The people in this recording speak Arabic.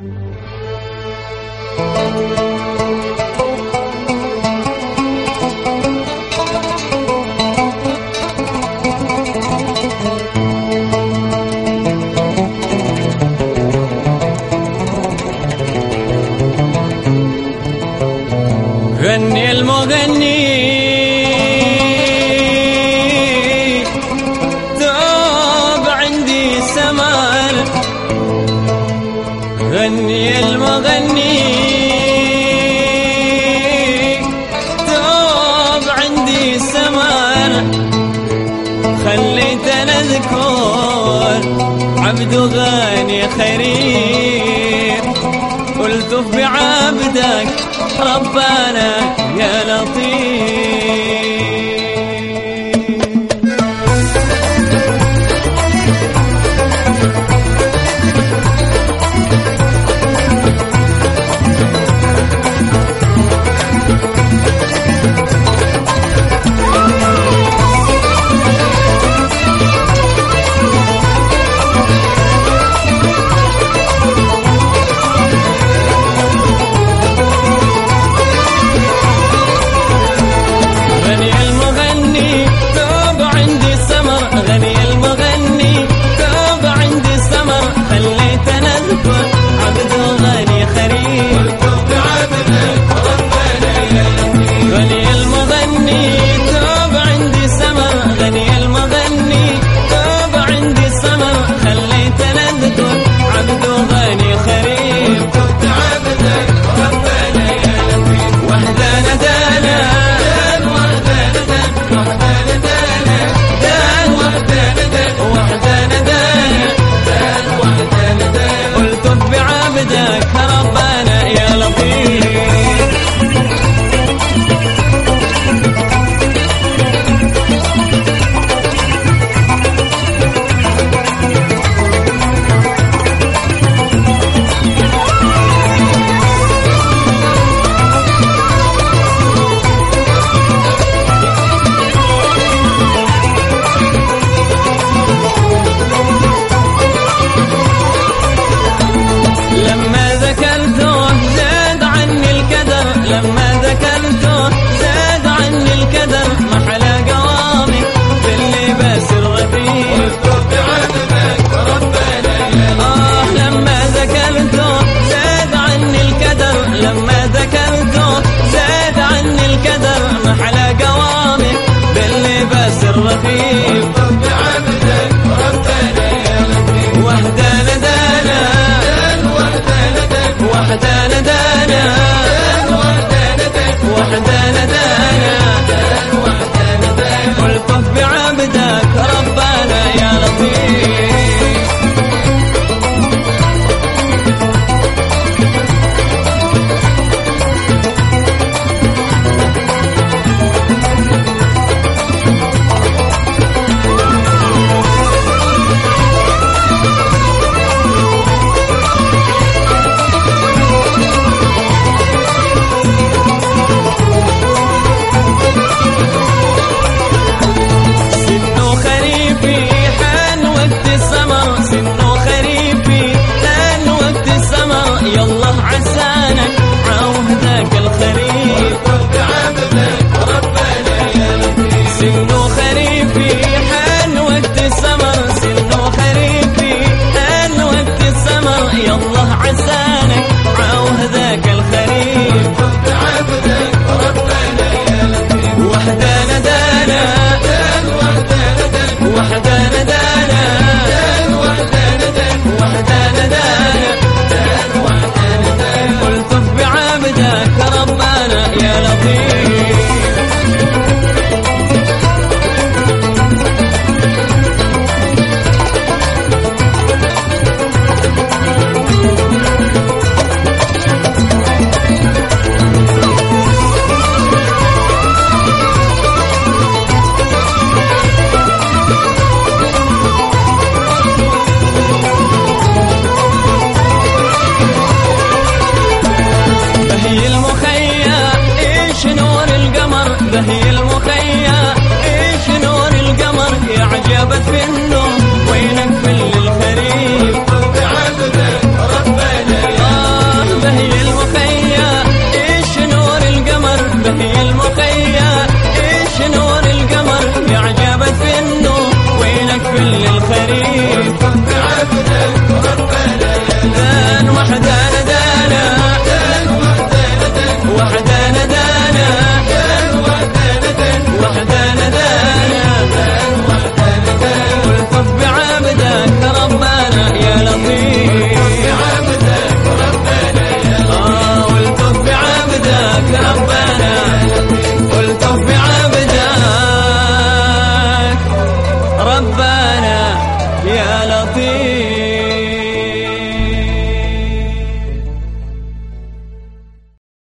Thank you. الكون عبد غني خير والتف بعبدك ربنا يا لطيف. Bye. Robinson. المخيل إيش نور القمر يعجبك في النور وينك في الخريف تعبنا